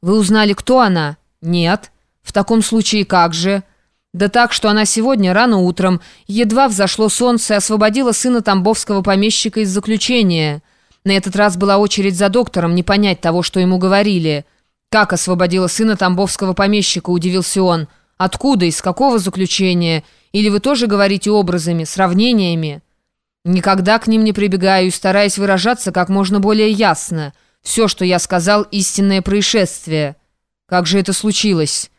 Вы узнали, кто она? Нет. В таком случае как же? Да так, что она сегодня рано утром, едва взошло солнце, освободила сына тамбовского помещика из заключения. На этот раз была очередь за доктором, не понять того, что ему говорили. «Как освободила сына тамбовского помещика?» – удивился он. «Откуда? Из какого заключения? Или вы тоже говорите образами, сравнениями?» «Никогда к ним не прибегаю и стараюсь выражаться как можно более ясно». Все, что я сказал, истинное происшествие. Как же это случилось?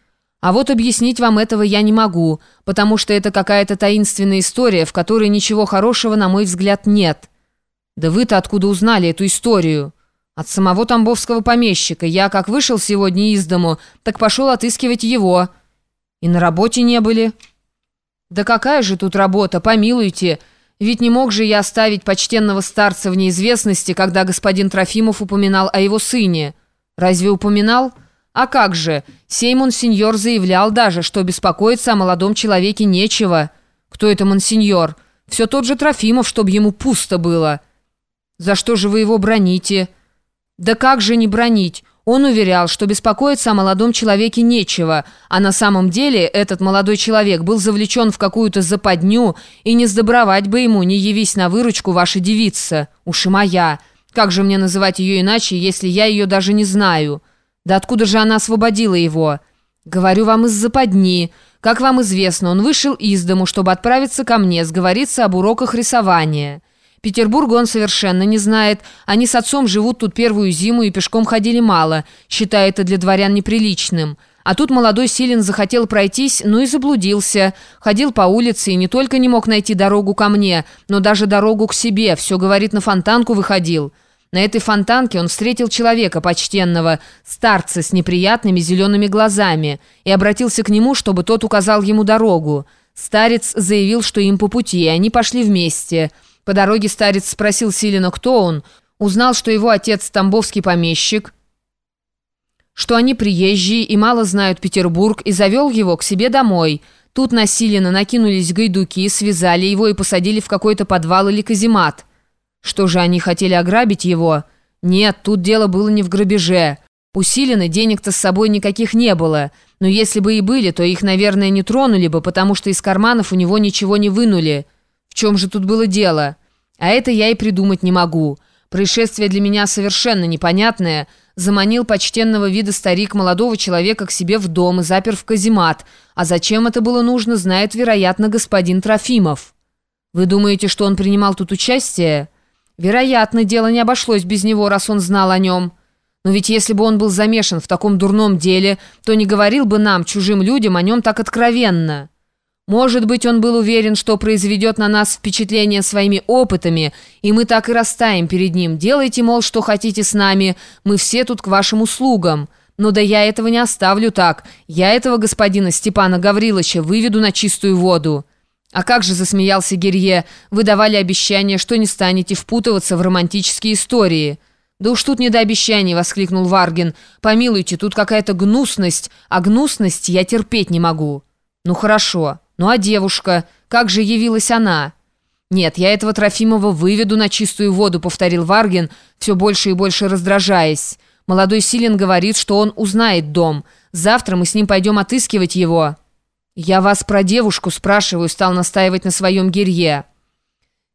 А вот объяснить вам этого я не могу, потому что это какая-то таинственная история, в которой ничего хорошего, на мой взгляд, нет. Да вы-то откуда узнали эту историю? От самого тамбовского помещика. Я, как вышел сегодня из дому, так пошел отыскивать его. И на работе не были. Да какая же тут работа, помилуйте, — ведь не мог же я оставить почтенного старца в неизвестности, когда господин Трофимов упоминал о его сыне. Разве упоминал? А как же? Сей монсеньор заявлял даже, что беспокоиться о молодом человеке нечего. Кто это монсеньор? Все тот же Трофимов, чтобы ему пусто было. За что же вы его броните? Да как же не бронить? Он уверял, что беспокоиться о молодом человеке нечего, а на самом деле этот молодой человек был завлечен в какую-то западню, и не сдобровать бы ему, не явись на выручку ваша девица. Уж и моя. Как же мне называть ее иначе, если я ее даже не знаю? Да откуда же она освободила его? Говорю вам из западни. Как вам известно, он вышел из дому, чтобы отправиться ко мне, сговориться об уроках рисования». Петербурга он совершенно не знает. Они с отцом живут тут первую зиму и пешком ходили мало, считая это для дворян неприличным. А тут молодой Силин захотел пройтись, ну и заблудился. Ходил по улице и не только не мог найти дорогу ко мне, но даже дорогу к себе. Все, говорит, на фонтанку выходил. На этой фонтанке он встретил человека почтенного, старца с неприятными зелеными глазами, и обратился к нему, чтобы тот указал ему дорогу. Старец заявил, что им по пути, и они пошли вместе – по дороге старец спросил Силина, кто он. Узнал, что его отец тамбовский помещик, что они приезжие и мало знают Петербург, и завел его к себе домой. Тут на Силина накинулись гайдуки, связали его и посадили в какой-то подвал или каземат. Что же, они хотели ограбить его? Нет, тут дело было не в грабеже. У Силина денег-то с собой никаких не было. Но если бы и были, то их, наверное, не тронули бы, потому что из карманов у него ничего не вынули. В чем же тут было дело? А это я и придумать не могу. Происшествие для меня совершенно непонятное. Заманил почтенного вида старик молодого человека к себе в дом и запер в каземат. А зачем это было нужно, знает, вероятно, господин Трофимов. Вы думаете, что он принимал тут участие? Вероятно, дело не обошлось без него, раз он знал о нем. Но ведь если бы он был замешан в таком дурном деле, то не говорил бы нам, чужим людям, о нем так откровенно». Может быть, он был уверен, что произведет на нас впечатление своими опытами, и мы так и растаем перед ним. Делайте, мол, что хотите с нами, мы все тут к вашим услугам. Но да я этого не оставлю так. Я этого господина Степана Гавриловича выведу на чистую воду». «А как же», — засмеялся Герье, — «вы давали обещание, что не станете впутываться в романтические истории». «Да уж тут не до обещаний», — воскликнул Варгин. «Помилуйте, тут какая-то гнусность, а гнусность я терпеть не могу». «Ну хорошо». «Ну а девушка? Как же явилась она?» «Нет, я этого Трофимова выведу на чистую воду», — повторил Варгин, все больше и больше раздражаясь. «Молодой Силин говорит, что он узнает дом. Завтра мы с ним пойдем отыскивать его». «Я вас про девушку спрашиваю», — стал настаивать на своем гирье.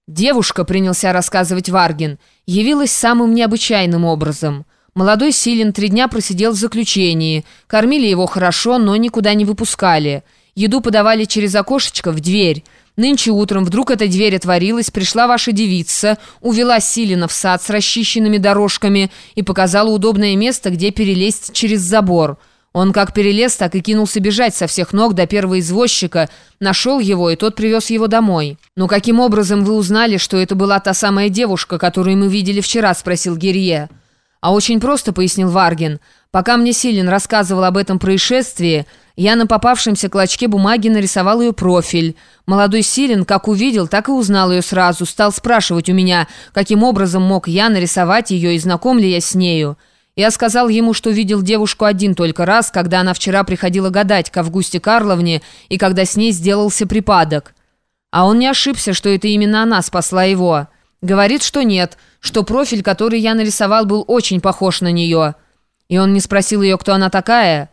«Девушка», — принялся рассказывать Варгин, — явилась самым необычайным образом. Молодой Силин три дня просидел в заключении. Кормили его хорошо, но никуда не выпускали. Еду подавали через окошечко в дверь. Нынче утром вдруг эта дверь отворилась, пришла ваша девица, увела Силина в сад с расчищенными дорожками и показала удобное место, где перелезть через забор. Он как перелез, так и кинулся бежать со всех ног до первого извозчика, нашел его, и тот привез его домой. «Но каким образом вы узнали, что это была та самая девушка, которую мы видели вчера?» – спросил Герье. «А очень просто», – пояснил Варгин. «Пока мне Силин рассказывал об этом происшествии, я на попавшемся клочке бумаги нарисовал ее профиль. Молодой Силин, как увидел, так и узнал ее сразу. Стал спрашивать у меня, каким образом мог я нарисовать ее и знаком ли я с нею. Я сказал ему, что видел девушку один только раз, когда она вчера приходила гадать к Августе Карловне и когда с ней сделался припадок. А он не ошибся, что это именно она спасла его. Говорит, что нет, что профиль, который я нарисовал, был очень похож на нее». И он не спросил ее, кто она такая?